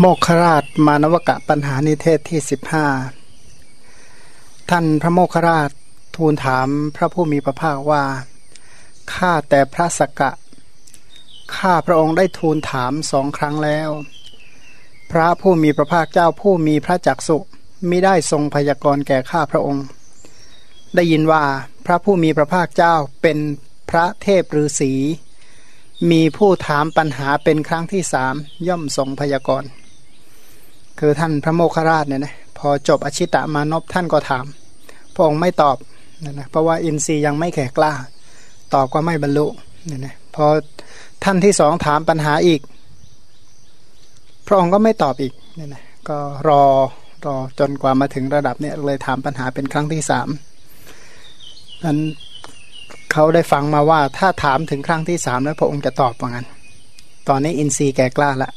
โมคราชมานวกะปัญหานิเทศที่สิบห้าท่านพระโมคราชทูลถามพระผู้มีพระภาคว่า ข้าแต่พระสกะ ข้าพระองค์ได้ทูลถามสองครั้งแล้ว พระผู้มีพระภาคเจ้าผู้มีพระจักสุมิได้ทรงพยากรณ์แก่ข้าพระองค์ ได้ยินว่าพระผู้มีพระภาคเจ้าเป็นพระเทพฤาษีมีผู้ถามปัญหาเป็นครั้งที่สามย่อมทรงพยากรณ์ คือท่านพระโมคคราชเนี่ยนะพอจบอชิตะมานพท่านก็ถาม พระองค์ไม่ตอบนะนะเพราะว่าอินทรีย์ยังไม่แข็กล้า ตอบก็ไม่บรรลุเนี่ยนะพอท่านที่สองถามปัญหาอีก พระองค์ก็ไม่ตอบอีกเนี่ยนะก็รอรอจนกว่ามาถึงระดับเนี่ยเลยถามปัญหาเป็นครั้งที่สามนั้นเขาได้ฟังมาว่าถ้าถามถึงครั้งที่สามแล้วพระองค์จะตอบว่างั้น ตอนนี้อินทรีย์แก่กล้าละ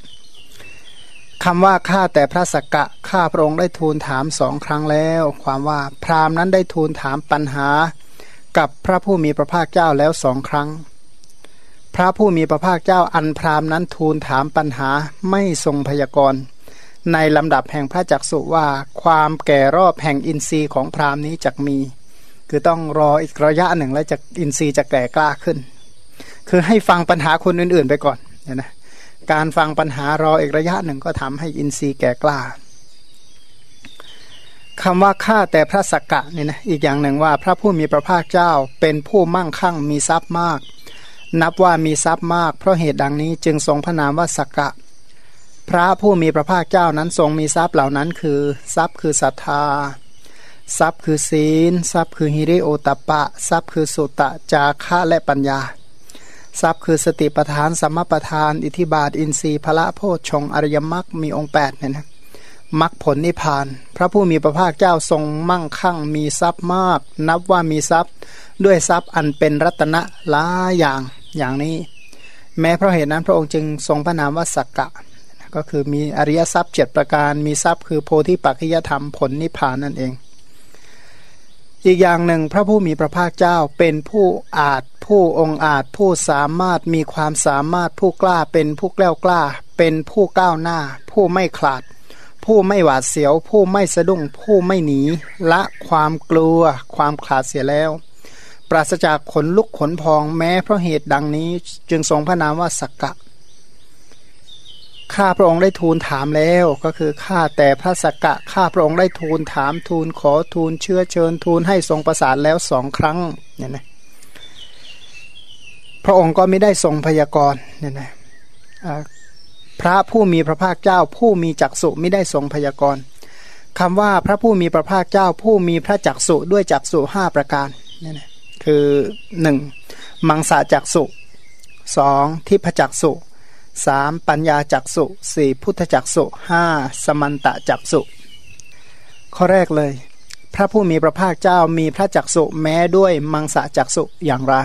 คำว่าข้าแต่พระสกกะข้าพระองค์ได้ทูลถามสองครั้งแล้ว ความว่าพราหมณ์นั้นได้ทูลถามปัญหา กับพระผู้มีพระภาคเจ้าแล้วสองครั้ง พระผู้มีพระภาคเจ้าอันพราหมณ์นั้นทูลถามปัญหาไม่ทรงพยากรณ์ในลำดับแห่งพระจักสุว่า ความแก่รอบแห่งอินทรีย์ของพราหมณ์นี้จะมี คือต้องรออีกระยะหนึ่งแล้วจะอินทรีย์จะแก่กล้าขึ้น คือให้ฟังปัญหาคนอื่นๆไปก่อนเนี่ยนะ การฟังปัญหารออีกระยะหนึ่งก็ทำให้อินทรีย์แก่กล้าคำว่าข้าแต่พระสักกะเนี่ยนะอีกอย่างหนึ่งว่าพระผู้มีพระภาคเจ้าเป็นผู้มั่งคั่งมีทรัพย์มาก นับว่ามีทรัพย์มาก เพราะเหตุดังนี้จึงทรงพระนามว่าสักกะ พระผู้มีพระภาคเจ้านั้นทรงมีทรัพย์เหล่านั้นคือ ทรัพย์คือศรัทธาทรัพย์คือศีล ทรัพย์คือฮิริโอตปะ ทรัพย์คือสุตะ จาคะและปัญญา ทรัพย์คือสติปทานสัมมาปทาน อิทิบาท อินทรีย์พระโพชงอริยมรรคมีองค์8เนี่ยนะมรรคผลนิพพาน พระผู้มีพระภาคเจ้าทรงมั่งคั่งมีทรัพย์มาก นับว่ามีทรัพย์ ด้วยทรัพย์อันเป็นรัตนะหลายอย่างอย่างนี้ แม้เพราะเหตุนั้นพระองค์จึงทรงพระนามว่าสักกะ ก็คือมีอริยทรัพย์เจ็ดประการมีทรัพย์ คือโพธิปัจจยธรรมผลนิพพานนั่นเอง อีกอย่างหนึ่งพระผู้มีพระภาคเจ้าเป็นผู้อาจ ผู้องอาจผู้สามารถมีความสามารถผู้กล้าเป็นผู้กล้ากล้า เป็นผู้ก้าวหน้า ผู้ไม่ขลาด ผู้ไม่หวาดเสียว ผู้ไม่สะดุ้งผู้ไม่หนี ละความกลัว ความขลาดเสียแล้ว ปราศจากขนลุกขนพองแม้เพราะเหตุดังนี้จึงทรงพระนามว่าสักกะข้าพระองค์ได้ทูลถามแล้วก็คือข้าแต่พระสกกะข้าพระองค์ได้ทูลถามทูลขอทูลเชื้อเชิญทูลให้ทรงประสานแล้วสองครั้งเนี่ยนะ พระองค์ก็ไม่ได้ทรงพยากรณ์เนี่ยนะพระผู้มีพระภาคเจ้า ผู้มีจักสุไม่ได้ทรงพยากรณ์คำว่าพระผู้มีพระภาคเจ้า ผู้มีพระจักสุด้วยจักสุห้าประการเนี่ยนะคือหนึ่งมังสาจักสุสองทิพจักสุสามปัญญาจักสุสี่พุทธจักสุห้าสมันตะจักสุข้อแรกเลย พระผู้มีพระภาคเจ้ามีพระจักสุแม้ด้วยมังสะจักสุอย่างไร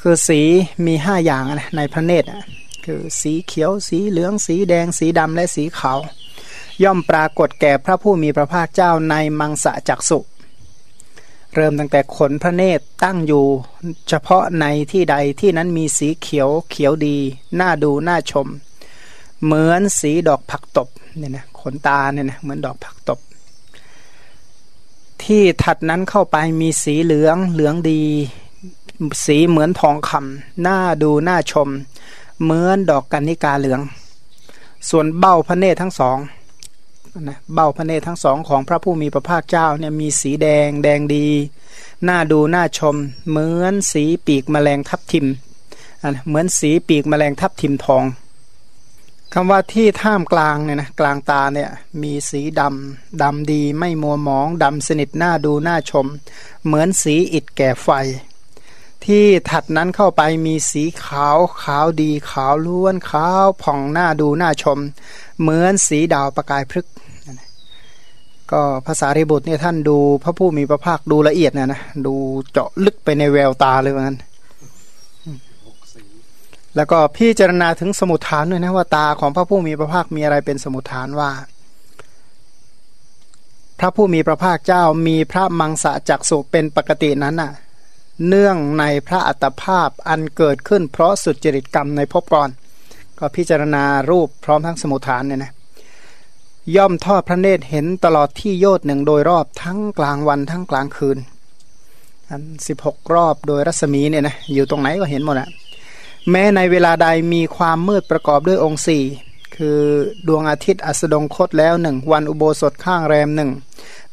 คือสีมีห้าอย่างนะในพระเนตรคือสีเขียวสีเหลืองสีแดงสีดำและสีขาวย่อมปรากฏแก่พระผู้มีพระภาคเจ้าในมังสะจักสุ เริ่มตั้งแต่ขนพระเนตรตั้งอยู่ เฉพาะในที่ใดที่นั้นมีสีเขียวเขียวดีน่าดูน่าชม เหมือนสีดอกผักตบเนี่ยนะขนตาเนี่ยนะเหมือนดอกผักตบ ที่ถัดนั้นเข้าไปมีสีเหลืองเหลืองดี สีเหมือนทองคำหน่าดูหน่าชม เหมือนดอกกัญญิกาเหลือง ส่วนเบ้าพระเนตรทั้งสองนะเบ้าพระเนตรทั้งสองของพระผู้มีพระภาคเจ้าเนี่ยมีสีแดงแดงดีหน่าดูหน่าชม เหมือนสีปีกแมลงทับทิมเหมือนสีปีกแมลงทับทิมทองคำว่าที่ท่ามกลางเนี่ยนะกลางตาเนี่ยมีสีดำดำดีไม่มัวหมองดำสนิทหน่าดูหน่าชม เหมือนสีอิดแก่ไฟ ที่ถัดนั้นเข้าไปมีสีขาวขาวดีขาวล้วนขาวผ่องหน่าดูหน่าชม เหมือนสีดาวประกายพฤกก็ภาษาริบุตรเนี่ยท่านดูพระผู้มีพระภาคดูละเอียดนะนะดูเจาะลึกไปในแววตาเลยว่างั้น แล้วก็พี่เจารณาถึงสมุทฐานด้วยนะว่าตาของพระผู้มีพระภาคมีอะไรเป็นสมุทฐานว่า พระผู้มีพระภาคเจ้ามีพระมังสะจักสุเป็นปกตินั้นน่ะ เนื่องในพระอัตภาพอันเกิดขึ้น เพราะสุจริตกรรมในภพก่อน ก็พิจารณารูปพร้อมทั้งสมุทฐานเนี่ยนะย่อมทอดพระเนตรเห็นตลอดที่โยดหนึ่งโดยรอบทั้งกลางวันทั้งกลางคืนอันสิบหกรอบโดยรัศมีเนี่ยนะอยู่ตรงไหนก็เห็นหมดอะแม้ในเวลาใดมีความมืดประกอบด้วยองค์สี่คือดวงอาทิตย์อัสดงคตแล้วหนึ่งวันอุโบสถข้างแรมหนึ่ง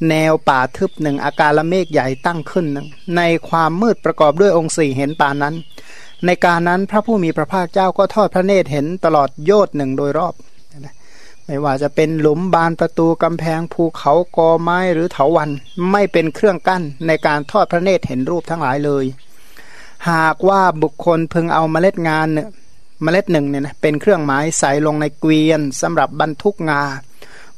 แนวป่าทึบหนึ่งอาการละเมฆใหญ่ตั้งขึ้นหนึ่งในความมืดประกอบด้วยองค์สี่เห็นป่านั้น ในการนั้นพระผู้มีพระภาคเจ้าก็ทอดพระเนตรเห็นตลอดโยดหนึ่งโดยรอบ ไม่ว่าจะเป็นหลุมบานประตูกำแพงภูเขากอไม้หรือเถาวันไม่เป็นเครื่องกั้นในการทอดพระเนตรเห็นรูปทั้งหลายเลย หากว่าบุคคลพึงเอาเมล็ดงานเนี่ยเมล็ดหนึ่งเนี่ยนะเป็นเครื่องหมายใส่ลงในเกวียนสำหรับบรรทุกงา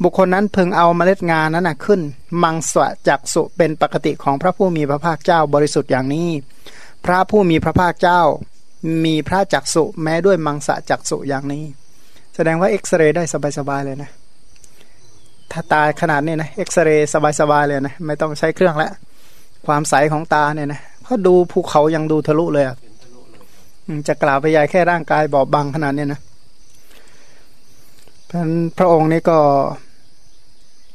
บุคคลนั้นพึงเอาเมล็ดงานนั้นนะขึ้น มังสวะจักสุเป็นปกติของพระผู้มีพระภาคเจ้าบริสุทธิ์อย่างนี้ พระผู้มีพระภาคเจ้า มีพระจักสุแม้ด้วยมังสะจักสุอย่างนี้ แสดงว่าเอ็กซเรย์ได้สบายๆเลยนะถ้าตาขนาดนี้นะเอ็กซเรย์สบายๆเลยนะไม่ต้องใช้เครื่องแล้วความใสของตาเนี่ยนะเพราะดูภูเขายังดูทะลุเลยอะจะกล่าวไปยายแค่ร่างกายบอบบางขนาดนี้นะพระพระองค์นี่ก็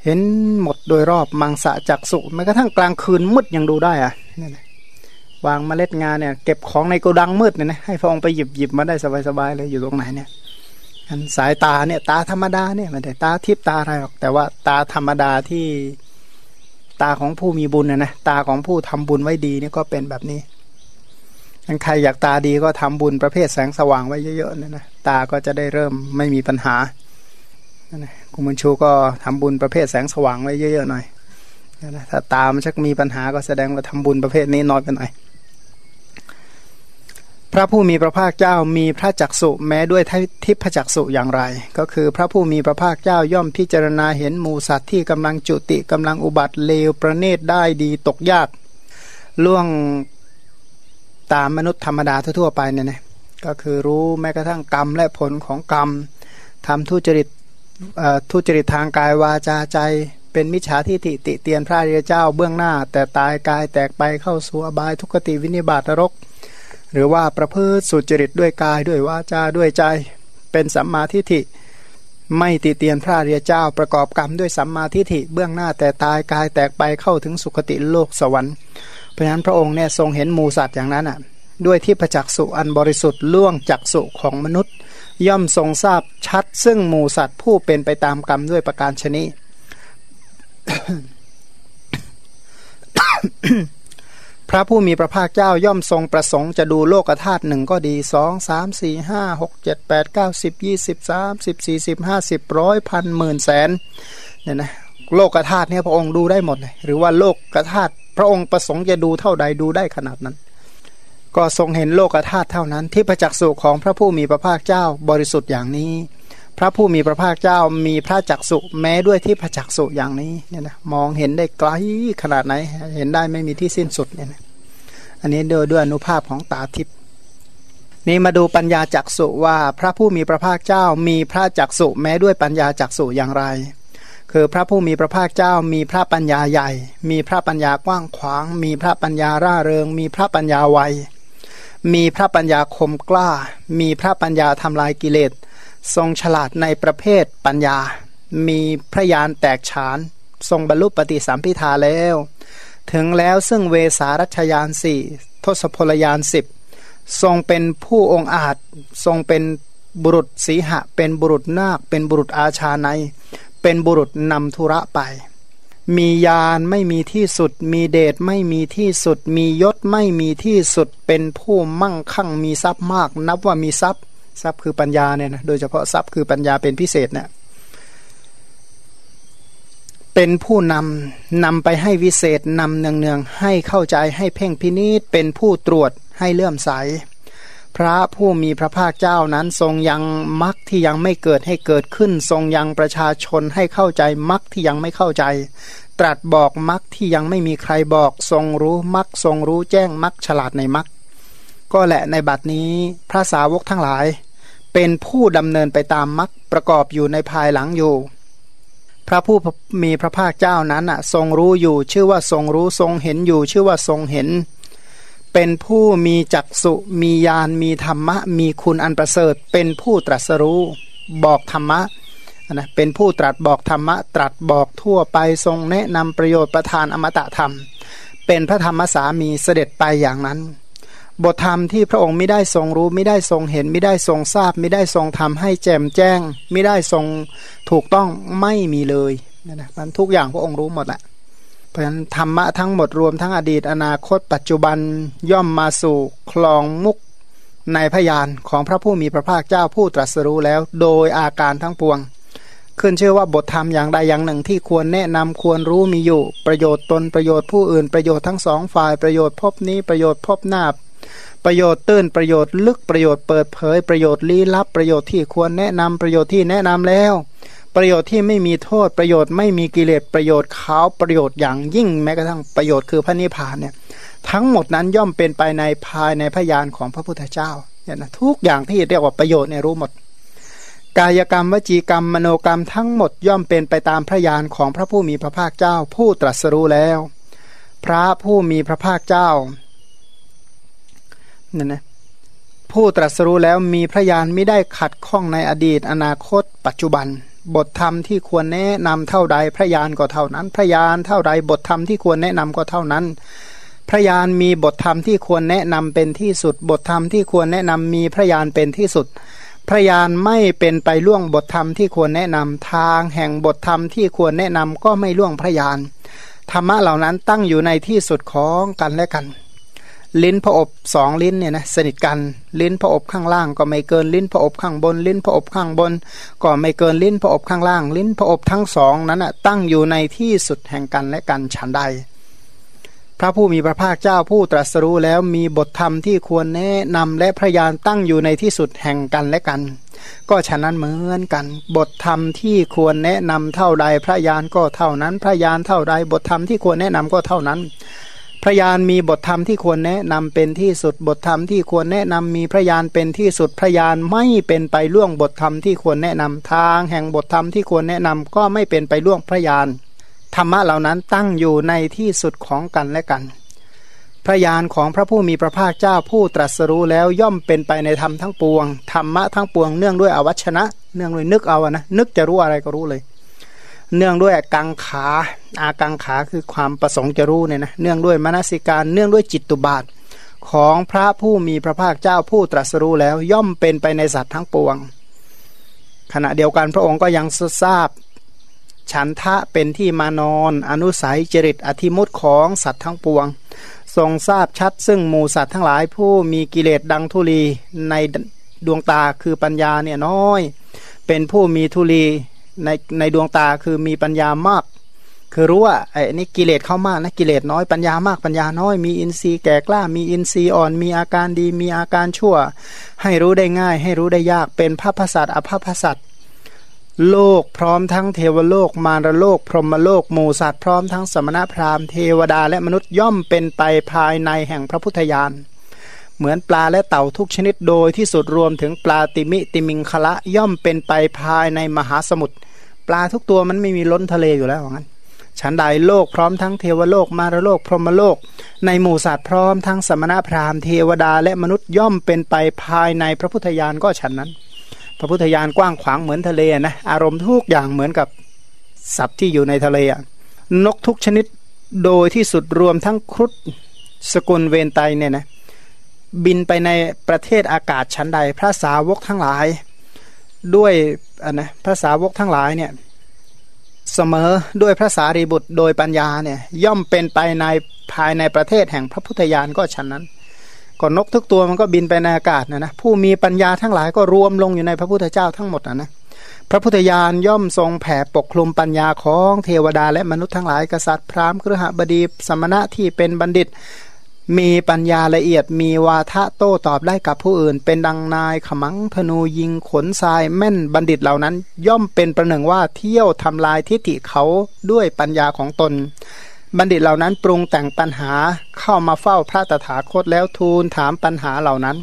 เห็นหมดโดยรอบมังสะจักสุแม้กระทั่งกลางคืนมืดยังดูได้อะนี่นะวางเมล็ดงานเนี่ยเก็บของในโกดังมืดเนี่ยนะให้พระองค์ไปหยิบหยิบมาได้สบายๆเลยอยู่ตรงไหนเนี่ยอันสายตาเนี่ยตาธรรมดาเนี่ยมันแต่ตาทิพตาอะไรหรอกแต่ว่าตาธรรมดาที่ตาของผู้มีบุญนะนะตาของผู้ทำบุญไว้ดีนี่ก็เป็นแบบนี้อันใครอยากตาดีก็ทำบุญประเภทแสงสว่างไว้เยอะๆนะนะตาก็จะได้เริ่มไม่มีปัญหา นะคุณบุญชูก็ทำบุญประเภทแสงสว่างไว้เยอะๆหน่อยนะถ้าตามชักมีปัญหาก็แสดงว่าทำบุญประเภทนี้น้อยไปหน่อยพระผู้มีพระภาคเจ้ามีพระจักสุแม้ด้วยทิพจักสุอย่างไร ก็คือพระผู้มีพระภาคเจ้าย่อมพิจารณาเห็นหมูสัตว์ที่กำลังจุติกำลังอุบัติเลวประเนตได้ดีตกยากล่วงตามมนุษย์ธรรมดาทั่วไปเนี่ยนะก็คือรู้แม้กระทั่งกรรมและผลของกรรมทำทุจริต ทุจริตทางกายวาจาใจ เป็นมิจฉาทิฏฐิติเตียนพระเรียเจ้าเบื้องหน้า แต่ตายกายแตกไปเข้าสู่อบายทุกติวินิบาตรก หรือว่าประพฤติสุจริตด้วยกายด้วยวาจาด้วยใจ เป็นสัมมาทิฏฐิไม่ติเตียนพระเรียเจ้าประกอบกรรมด้วยสัมมาทิฏฐิเบื้องหน้าแต่ตายกายแตกไปเข้าถึงสุคติโลกสวรรค์เพราะฉะนั้นพระองค์เนี่ยทรงเห็นมูสัตว์อย่างนั้นอะด้วยที่ประจักษ์สุอันบริสุทธิ์ล่วงจักสุของมนุษย์ ย่อมทรงทราบชัด ซึ่งมูสัตว์ผู้เป็นไปตามกรรมด้วยประการชนิพระผู้มีพระภาคเจ้าย่อมทรงประสงค์จะดูโลกธาตุหนึ่งก็ดีสองสามสี่ห้าหกเจ็ดแปดเก้าสิบยี่สิบสามสิบสี่สิบห้าสิบร้อยพันหมื่นแสนเนี่ยนะโลกธาตุเนี่ยพระองค์ดูได้หมดเลยหรือว่าโลกธาตุพระองค์ประสงค์จะดูเท่าใดดูได้ขนาดนั้น ก็ทรงเห็นโลกธาตุเท่านั้น ที่ประจักษ์สุของพระผู้มีพระภาคเจ้าบริสุทธิ์อย่างนี้ พระผู้มีพระภาคเจ้ามีพระจักษุแม้ด้วยที่พระจักษุอย่างนี้เนี่ยนะมองเห็นได้ไกลขนาดไหน เห็นได้ไม่มีที่สิ้นสุดเนี่ยนะอันนี้โดยด้วยอนุภาพของตาทิพย์นี่มาดูปัญญาจักสุว่าพระผู้มีพระภาคเจ้ามีพระจักสุแม้ด้วยปัญญาจักสุอย่างไร คือพระผู้มีพระภาคเจ้ามีพระปัญญาใหญ่ มีพระปัญญากว้างขวาง มีพระปัญญาร่าเริง มีพระปัญญาไว มีพระปัญญาคมกล้า มีพระปัญญาทำลายกิเลส ทรงฉลาดในประเภทปัญญา มีพระยานแตกฉาน ทรงบรรลุปฏิสัมพิทาแล้ว ถึงแล้วซึ่งเวสารัชยานสี่ทศพลยานสิบทรงเป็นผู้องอาจ ทรงเป็นบุรุษสีหะ เป็นบุรุษนาค เป็นบุรุษอาชาใน เป็นบุรุษนำธุระไป มียานไม่มีที่สุด มีเดชไม่มีที่สุด มียศไม่มีที่สุด เป็นผู้มั่งคั่งมีทรัพย์มาก นับว่ามีทรัพย์ ทรัพย์คือปัญญาเนี่ยนะโดยเฉพาะทรัพย์คือปัญญาเป็นพิเศษเนี่ยเป็นผู้นำนำไปให้วิเศษนำเนืองๆให้เข้าใจให้เพ่งพินิษเป็นผู้ตรวจให้เลื่อมใส พระผู้มีพระภาคเจ้านั้นทรงยังมรรคที่ยังไม่เกิดให้เกิดขึ้น ทรงยังประชาชนให้เข้าใจมรรคที่ยังไม่เข้าใจ ตรัสบอกมรรคที่ยังไม่มีใครบอก ทรงรู้มรรคทรงรู้แจ้งมรรคฉลาดในมรรคก็แหละในบัดนี้พระสาวกทั้งหลาย เป็นผู้ดำเนินไปตามมรรคประกอบอยู่ในภายหลังอยู่พระผู้มีพระภาคเจ้านั้นอะทรงรู้อยู่ ชื่อว่าทรงรู้ทรงเห็นอยู่ ชื่อว่าทรงเห็น เป็นผู้มีจักสุมีญาณมีธรรมะ มีคุณอันประเสริฐ เป็นผู้ตรัสรู้บอกธรรมะนะเป็นผู้ตรัสบอกธรรมะ ตรัสบอกทั่วไปทรงแนะนำประโยชน์ประทานอมตะธรรม เป็นพระธรรมสามีเสด็จไปอย่างนั้น บทธรรมที่พระองค์ไม่ได้ทรงรู้ไม่ได้ทรงเห็นไม่ได้ทรงทราบ ไม่ได้ทรงทำให้แจ่มแจ้ง ไม่ได้ทรงถูกต้องไม่มีเลยนะมันทุกอย่างพระองค์รู้หมดแหละ เพราะฉะนั้นธรรมะทั้งหมดรวมทั้งอดีตอนาคต ปัจจุบันย่อมมาสู่คลองมุกในพยานของพระผู้มีพระภาคเจ้าผู้ตรัสรู้แล้ว โดยอาการทั้งปวง ขึ้นเชื่อว่าบทธรรมอย่างใดอย่างหนึ่งที่ควรแนะนำควรรู้มีอยู่ ประโยชน์ตนประโยชน์ผู้อื่นประโยชน์ทั้งสองฝ่ายประโยชน์พบนี้ประโยชน์พบหน้าประโยชน์ตื้นประโยชน์ลึกประโยชน์เปิดเผย ประโยชน์ลี้ลับประโยชน์ที่ควรแนะนำประโยชน์ที่แนะนำแล้ว ประโยชน์ที่ไม่มีโทษประโยชน์ไม่มีกิเลสประโยชน์ขาวประโยชน์อย่างยิ่งแม้กระทั่งประโยชน์คือพระนิพพานเนี่ยทั้งหมดนั้นย่อมเป็นไปในภายในพยานของพระพุทธเจ้าเนี่ยนะทุกอย่างที่เรียกว่าประโยชน์เนี่ยรู้หมด กายกรรมวจีกรรมมโนกรรมทั้งหมดย่อมเป็นไปตามพระยานของพระผู้มีพระภาคเจ้า ผู้ตรัสรู้แล้ว พระผู้มีพระภาคเจ้าเนี่ยนะผู้ตรัสรู้แล้วมีพระยานไม่ได้ขัดข้องในอดีต อนาคต ปัจจุบัน บทธรรมที่ควรแนะนำเท่าใดพระยานก็เท่านั้น พระยานเท่าใดบทธรรมที่ควรแนะนำก็เท่านั้น พระยานมีบทธรรมที่ควรแนะนำเป็นที่สุด บทธรรมที่ควรแนะนำมีพระยานเป็นที่สุด พระยานไม่เป็นไปล่วงบทธรรมที่ควรแนะนำทางแห่งบทธรรมที่ควรแนะนำก็ไม่ล่วงพระยานธรรมะเหล่านั้นตั้งอยู่ในที่สุดของกันและกัน ลิ้นพระอบสองลิ้นเนี่ยนะสนิทกัน ลิ้นพระอบข้างล่าง ก็ไม่เกินลิ้นพระอบข้างบน ลิ้นพระอบข้างบน ก็ไม่เกินลิ้นพระอบข้างล่าง ลิ้นพระอบทั้งสองนั้นอะตั้งอยู่ในที่สุดแห่งกันและกันฉันใด พระผู้มีพระภาคเจ้าผู้ตรัสรู้แล้วมีบทธรรมที่ควรแนะนำและพระยานตั้งอยู่ในที่สุดแห่งกันและกัน ก็ฉะนั้นเหมือนกัน บทธรรมที่ควรแนะนำเท่าใดพระยานก็เท่านั้น พระยานเท่าใดบทธรรมที่ควรแนะนำก็เท่านั้น พระยานมีบทธรรมที่ควรแนะนำเป็นที่สุดบทธรรมที่ควรแนะนำมีพระยานเป็นที่สุดพระยานไม่เป็นไปล่วงบทธรรมที่ควรแนะนำทางแห่งบทธรรมที่ควรแนะนำก็ไม่เป็นไปล่วงพระยานธรรมะเหล่านั้นตั้งอยู่ในที่สุดของกันและกัน พระยานของพระผู้มีพระภาคเจ้าผู้ตรัสรู้แล้วย่อมเป็นไปในธรรมทั้งปวงธรรมะทั้งปวงเนื่องด้วยอวัชนะ เนื่องด้วยนึกเอาอะนะนึกจะรู้อะไรก็รู้เลย เนื่องด้วยกังขาอากังขาคือความประสงค์จะรู้เนี่ยนะเนื่องด้วยมนสิการเนื่องด้วยจิตตุบาทของพระผู้มีพระภาคเจ้าผู้ตรัสรู้แล้วย่อมเป็นไปในสัตว์ทั้งปวง ขณะเดียวกันพระองค์ก็ยังทราบ ฉันทะเป็นที่มานอนอนุสัยจริตอธิมุตของสัตว์ทั้งปวง ทรงทราบชัดซึ่งหมูสัตว์ทั้งหลายผู้มีกิเลสดังทุลีในดวงตาคือปัญญาเนี่ยน้อย เป็นผู้มีทุลี ในในดวงตาคือมีปัญญามาก คือรู้ว่าไอ้นี่กิเลสเข้ามากนะกิเลสน้อยปัญญามากปัญญาน้อย มีอินทรีย์แก่กล้า มีอินทรีย์อ่อน มีอาการดี มีอาการชั่ว ให้รู้ได้ง่าย ให้รู้ได้ยากเป็นพระพสัตอภพสัตโลกพร้อมทั้งเทวโลกมารโลก พรหมโลกหมูสัตว์พร้อมทั้งสมณพราหมณ์เทวดาและมนุษย์ย่อมเป็นไปภายในแห่งพระพุทธญาณ เหมือนปลาและเต่าทุกชนิดโดยที่สุดรวมถึงปลาติมิติมิงคละย่อมเป็นไปภายในมหาสมุทรปลาทุกตัวมันไม่มีล้นทะเลอยู่แล้วงั้นฉันใดโลกพร้อมทั้งเทวโลกมารโลกพรหมโลก ในหมู่สัตว์พร้อมทั้งสมณพราหมณ์เทวดาและมนุษย์ย่อมเป็นไปภายในพระพุทธญาณก็ฉันนั้น พระพุทธญาณกว้างขวางเหมือนทะเลนะอารมณ์ทุกอย่างเหมือนกับสัตว์ที่อยู่ในทะเลนกทุกชนิดโดยที่สุดรวมทั้งครุฑสกุลเวนไตเนี่ยนะ บินไปในประเทศอากาศชั้นใด พระสาวกทั้งหลาย ด้วยอันนะพระสาวกทั้งหลายเนี่ยเสมอด้วยพระสารีบุตรโดยปัญญาเนี่ยย่อมเป็นไปในภายในประเทศแห่งพระพุทธญาณก็ฉันนั้นก่อนนกทุกตัวมันก็บินไปในอากาศนะนะผู้มีปัญญาทั้งหลายก็รวมลงอยู่ในพระพุทธเจ้าทั้งหมดนะนะพระพุทธญาณย่อมทรงแผ่ปกคลุมปัญญาของเทวดาและมนุษย์ทั้งหลายกษัตริย์พราหมณ์ครหบดีสมณะที่เป็นบัณฑิต มีปัญญาละเอียดมีวาทะโต้ตอบได้กับผู้อื่น เป็นดังนายขมังธนูยิงขนทรายแม่นบัณฑิตเหล่านั้น ย่อมเป็นประหนึ่งว่าเที่ยวทำลายทิฏฐิเขาด้วยปัญญาของตน บัณฑิตเหล่านั้นปรุงแต่งปัญหาเข้ามาเฝ้าพระตถาคตแล้วทูลถามปัญหาเหล่านั้น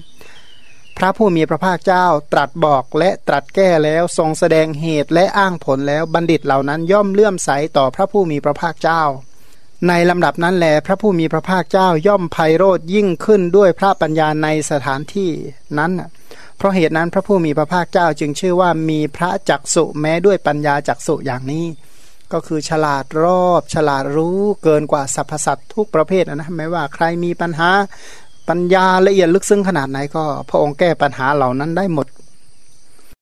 พระผู้มีพระภาคเจ้าตรัสบอกและตรัสแก้แล้วทรงแสดงเหตุและอ้างผลแล้วบัณฑิตเหล่านั้นย่อมเลื่อมใสต่อพระผู้มีพระภาคเจ้า ในลำดับนั้นแหลพระผู้มีพระภาคเจ้าย่อมไพโรธยิ่งขึ้นด้วยพระปัญญาในสถานที่นั้น เพราะเหตุนั้นพระผู้มีพระภาคเจ้าจึงชื่อว่ามีพระจักสุแม้ด้วยปัญญาจักสุอย่างนี้ ก็คือฉลาดรอบฉลาดรู้เกินกว่าสรรพสัตว์ทุกประเภทนะไม่ว่าใครมีปัญหาปัญญาละเอียดลึกซึ้งขนาดไหนก็ พระองค์แก้ปัญหาเหล่านั้นได้หมด